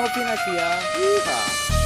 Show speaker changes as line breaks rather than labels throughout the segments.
no Pinocchio. Yeehaw.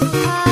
Bye.